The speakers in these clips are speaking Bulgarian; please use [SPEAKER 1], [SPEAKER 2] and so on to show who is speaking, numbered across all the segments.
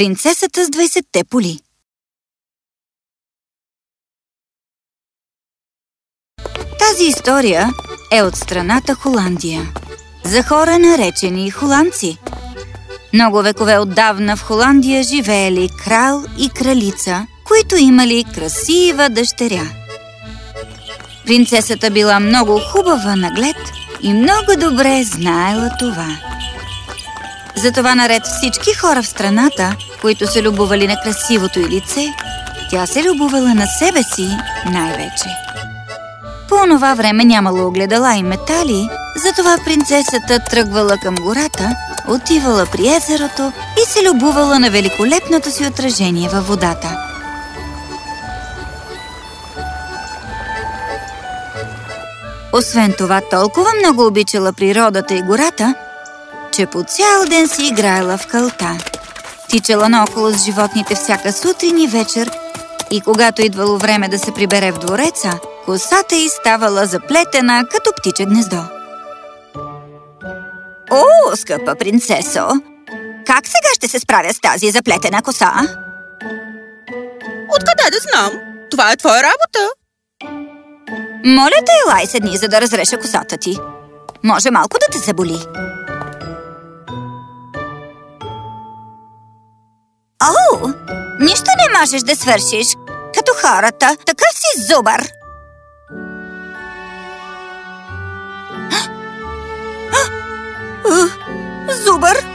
[SPEAKER 1] Принцесата с 20-те поли Тази история е от страната Холандия. За хора наречени холандци. Много векове отдавна в Холандия живеели крал и кралица, които имали красива дъщеря. Принцесата била много хубава наглед и много добре знаела това. Затова наред всички хора в страната, които се любовали на красивото й лице, тя се любовала на себе си най-вече. По онова време нямало огледала и метали, затова принцесата тръгвала към гората, отивала при езерото и се любувала на великолепното си отражение във водата. Освен това, толкова много обичала природата и гората, че по цял ден си играела в кълта. Тичала наоколо с животните всяка сутрин и вечер и когато идвало време да се прибере в двореца, косата й ставала заплетена като птиче гнездо. О, скъпа принцесо! Как сега ще се справя с тази заплетена коса?
[SPEAKER 2] Откъде да знам? Това е твоя работа.
[SPEAKER 1] Моля те, елай седни, за да разреша косата ти. Може малко да те заболи. О, нищо не можеш да свършиш, като хората. Такъв си зубър. Зубър?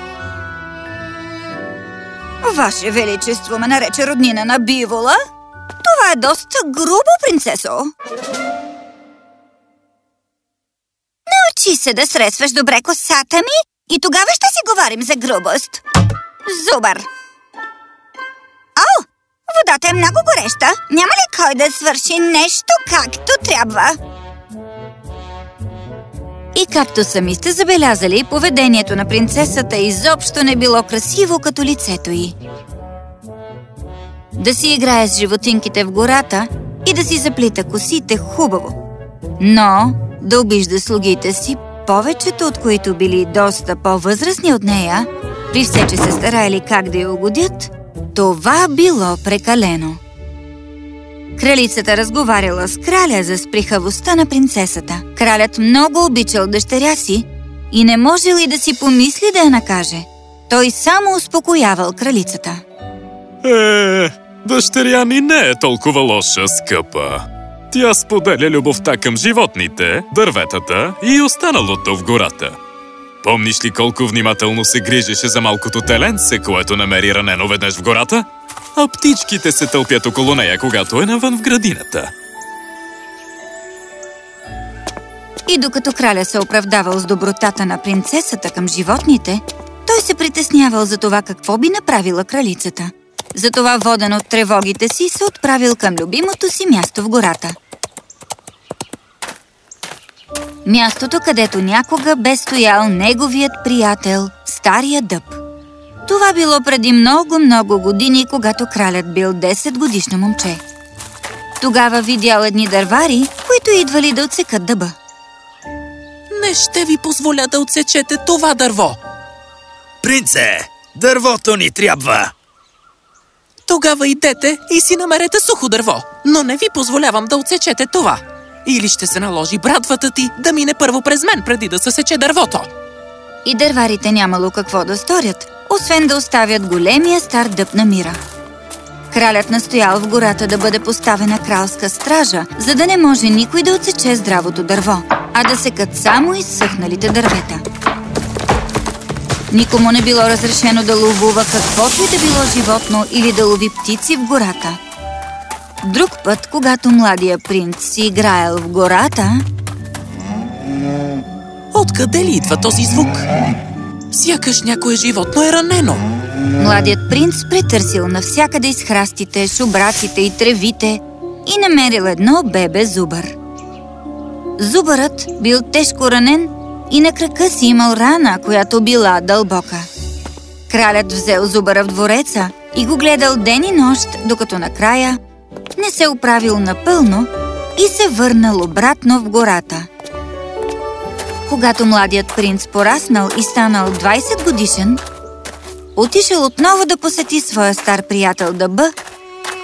[SPEAKER 1] Ваше Величество ме нарече роднина на бивола? Това е доста грубо, принцесо. Научи се да сресваш добре косата ми и тогава ще си говорим за грубост. Зубър! О, водата е много гореща. Няма ли кой да свърши нещо както трябва? И както сами сте забелязали, поведението на принцесата изобщо не било красиво като лицето й. Да си играе с животинките в гората и да си заплита косите хубаво. Но да обижда слугите си, повечето от които били доста по-възрастни от нея, при все, че се старали как да я угодят, това било прекалено. Кралицата разговаряла с краля за сприхавостта на принцесата. Кралят много обичал дъщеря си и не може ли да си помисли да я накаже. Той само успокоявал кралицата.
[SPEAKER 3] Е, дъщеря ми не е толкова лоша, скъпа. Тя споделя любовта към животните, дърветата и останалото в гората. Помниш ли колко внимателно се грижеше за малкото теленце, което намери ранено веднъж в гората? А птичките се тълпят около нея, когато е навън в градината.
[SPEAKER 1] И докато краля се оправдавал с добротата на принцесата към животните, той се притеснявал за това какво би направила кралицата. Затова, воден от тревогите си, се отправил към любимото си място в гората. Мястото, където някога бе стоял неговият приятел, стария дъб. Това било преди много-много години, когато кралят бил 10 годишно момче. Тогава видял едни дървари, които идвали да отсекат дъба.
[SPEAKER 2] Не ще ви позволя да отсечете това дърво.
[SPEAKER 4] Принце, дървото ни трябва!
[SPEAKER 2] Тогава идете и си намерете сухо дърво, но не ви позволявам да отсечете това. Или ще се наложи братвата ти да мине първо през мен, преди да се сече дървото.
[SPEAKER 1] И дърварите нямало какво да сторят, освен да оставят големия стар дъб на мира. Кралят настоял в гората да бъде поставена кралска стража, за да не може никой да отсече здравото дърво, а да секат само изсъхналите дървета. Никому не било разрешено да ловува каквото и да било животно или да лови птици в гората. Друг път, когато младия принц си играел в гората...
[SPEAKER 2] Откъде ли идва този звук? Сякаш някое животно е ранено.
[SPEAKER 1] Младият принц претърсил навсякъде из храстите, шубраците и тревите и намерил едно бебе зубър. Зубърът бил тежко ранен и на крака си имал рана, която била дълбока. Кралят взел зубъра в двореца и го гледал ден и нощ, докато накрая не се оправил напълно и се върнал обратно в гората. Когато младият принц пораснал и станал 20 годишен, отишъл отново да посети своя стар приятел Дъба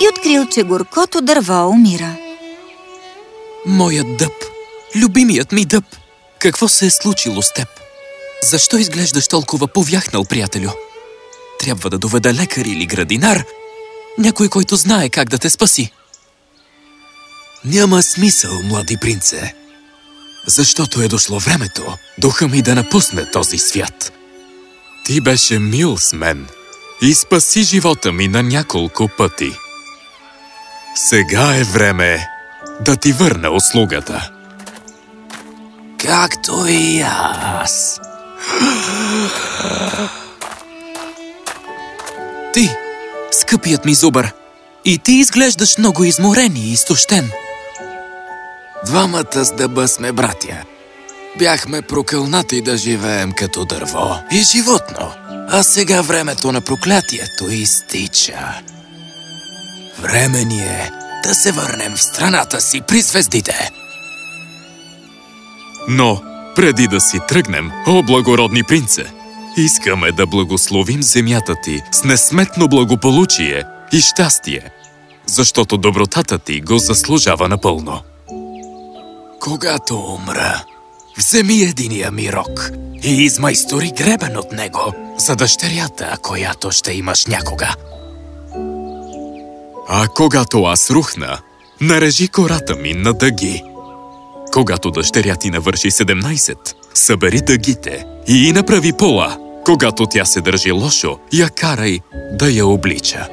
[SPEAKER 1] и открил, че горкото дърво умира.
[SPEAKER 2] Моят дъб, любимият ми дъб, какво се е случило с теб? Защо изглеждаш толкова повяхнал, приятелю? Трябва да доведа лекар или градинар, някой, който знае как да те спаси.
[SPEAKER 4] Няма смисъл, млади принце, защото е дошло времето духа ми да напусне този свят.
[SPEAKER 3] Ти беше мил с мен и спаси живота ми на няколко пъти. Сега е време да ти върна услугата.
[SPEAKER 4] Както и аз.
[SPEAKER 2] Ти, скъпият ми зубър, и ти изглеждаш много изморен и изтощен.
[SPEAKER 4] Двамата с дъба сме братя. Бяхме прокълнати да живеем като дърво и животно, а сега времето на проклятието изтича. Време ни е да се върнем в страната си при звездите.
[SPEAKER 3] Но, преди да си тръгнем, о благородни принце, искаме да благословим земята ти с несметно благополучие и щастие, защото добротата ти го заслужава напълно.
[SPEAKER 4] Когато умра, вземи единия ми рок и измайстори гребен от него за дъщерята, която ще имаш някога.
[SPEAKER 3] А когато аз рухна, нарежи кората ми на дъги. Когато дъщеря ти навърши 17, събери дъгите и направи пола. Когато тя се държи лошо, я карай да я облича.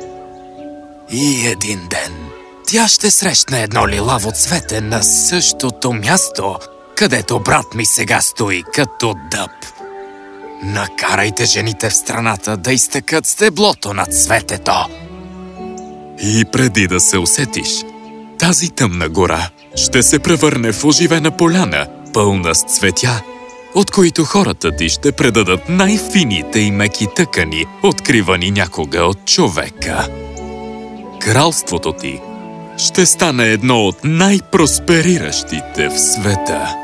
[SPEAKER 4] И един ден тя ще срещне едно лилаво цвете на същото място, където брат ми сега стои като дъб. Накарайте жените в страната да изтъкат стеблото на цветето.
[SPEAKER 3] И преди да се усетиш, тази тъмна гора ще се превърне в оживена поляна, пълна с цветя, от които хората ти ще предадат най-фините и меки тъкани, откривани някога от човека. Кралството ти ще стане едно от най-проспериращите в света.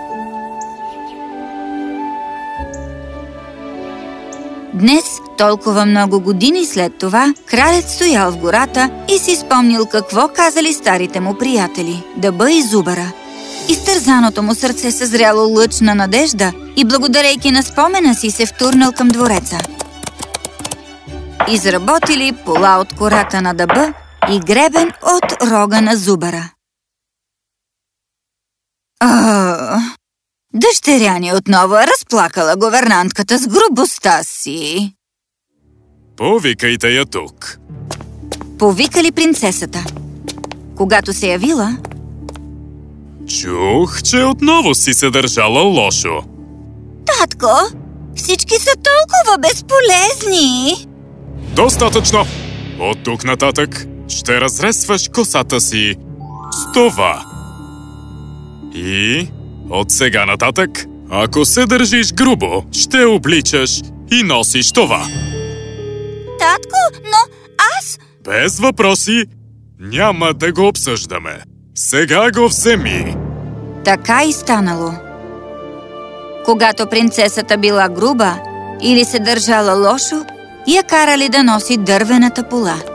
[SPEAKER 1] Днес, толкова много години след това, кралят стоял в гората и си спомнил какво казали старите му приятели – Дъба и Зубара. Изтързаното му сърце съзряло лъч на надежда и благодарейки на спомена си се втурнал към двореца. Изработили пола от кората на дъба и гребен от рога на Зубара. А, дъщеря ни отново е разплакала говернантката с грубостта си.
[SPEAKER 3] Повикайте я тук.
[SPEAKER 1] Повикали принцесата. Когато се явила,
[SPEAKER 3] Чух, че отново си се държала лошо.
[SPEAKER 1] Татко, всички са толкова безполезни.
[SPEAKER 3] Достатъчно! От тук нататък ще разресваш косата си с това. И от сега нататък, ако се държиш грубо, ще обличаш и носиш това.
[SPEAKER 1] Татко, но аз...
[SPEAKER 3] Без въпроси, няма да го обсъждаме. Сега го вземи.
[SPEAKER 1] Така и станало. Когато принцесата била груба или се държала лошо, я карали да носи дървената пола.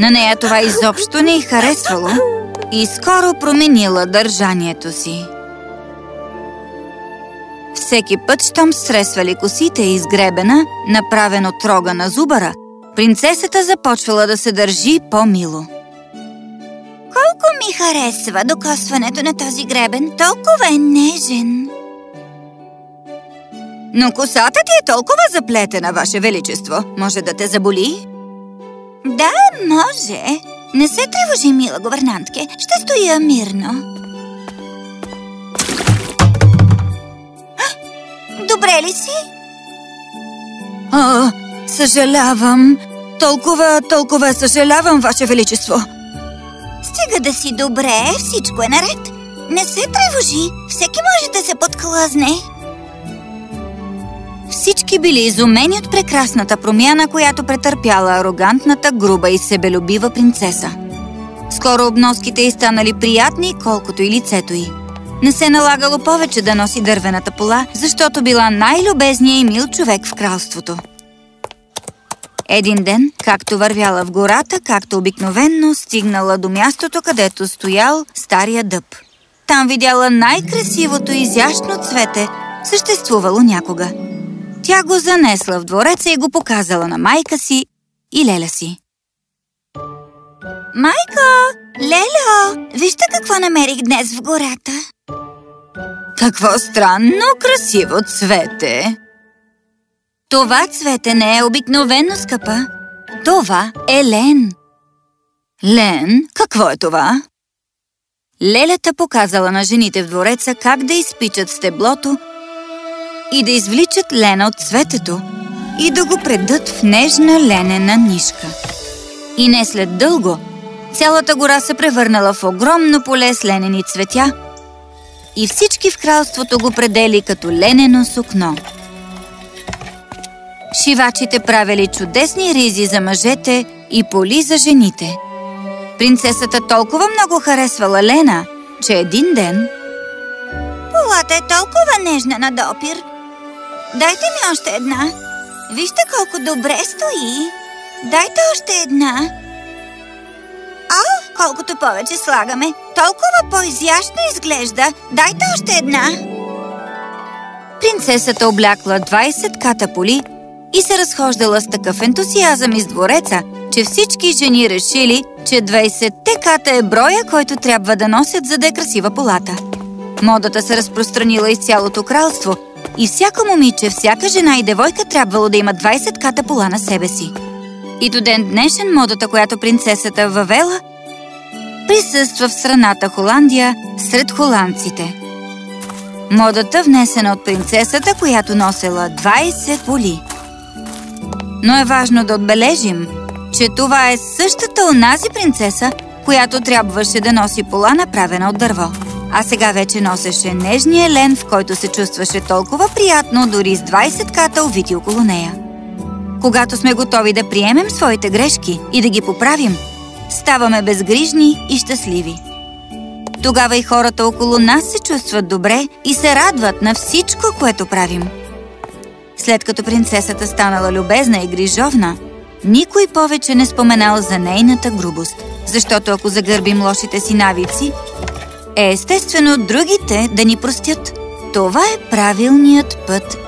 [SPEAKER 1] На нея това изобщо не й харесвало и скоро променила държанието си. Всеки път, щом стресвали косите и изгребена, направен от рога на зубара, принцесата започвала да се държи по-мило. Колко ми харесва докосването на този гребен, толкова е нежен. Но косата ти е толкова заплетена, Ваше Величество. Може да те заболи? Да, може. Не се тревожи, мила говернантке. Ще стоя мирно. Добре ли си? О, съжалявам. Толкова, толкова съжалявам, Ваше Величество. Стига да си добре, всичко е наред. Не се тревожи, всеки може да се подхлъзне. Всички били изумени от прекрасната промяна, която претърпяла арогантната, груба и себелюбива принцеса. Скоро обноските й станали приятни, колкото и лицето й. Не се налагало повече да носи дървената пола, защото била най-любезният и мил човек в кралството. Един ден, както вървяла в гората, както обикновенно, стигнала до мястото, където стоял стария дъб. Там видяла най-красивото изящно цвете, съществувало някога. Тя го занесла в двореца и го показала на майка си и леля си. Майко! Лело! Вижте какво намерих днес в гората! Какво странно красиво цвете! Това цвете не е обикновено, скъпа. Това е лен. Лен? Какво е това? Лелята показала на жените в двореца как да изпичат стеблото и да извличат лена от цветето и да го предат в нежна ленена нишка. И не след дълго, цялата гора се превърнала в огромно поле с ленени цветя и всички в кралството го предели като ленено сукно. Шивачите правили чудесни ризи за мъжете и поли за жените. Принцесата толкова много харесвала Лена, че един ден... Полата е толкова нежна на допир. Дайте ми още една. Вижте колко добре стои. Дайте още една. А, колкото повече слагаме, толкова по-изящно изглежда. Дайте още една. Принцесата облякла 20 катаполи и се разхождала с такъв ентусиазъм из двореца, че всички жени решили, че 20-те ката е броя, който трябва да носят, за да е красива полата. Модата се разпространила из цялото кралство и всяко момиче, всяка жена и девойка трябвало да има 20 ката пола на себе си. И до ден днешен модата, която принцесата въвела, присъства в страната Холандия сред холандците. Модата внесена от принцесата, която носела 20 поли. Но е важно да отбележим, че това е същата онази принцеса, която трябваше да носи пола направена от дърво. А сега вече носеше нежния лен, в който се чувстваше толкова приятно, дори с 20 ката увити около нея. Когато сме готови да приемем своите грешки и да ги поправим, ставаме безгрижни и щастливи. Тогава и хората около нас се чувстват добре и се радват на всичко, което правим. След като принцесата станала любезна и грижовна, никой повече не споменал за нейната грубост, защото ако загърбим лошите си навици, е естествено другите да ни простят. Това е правилният път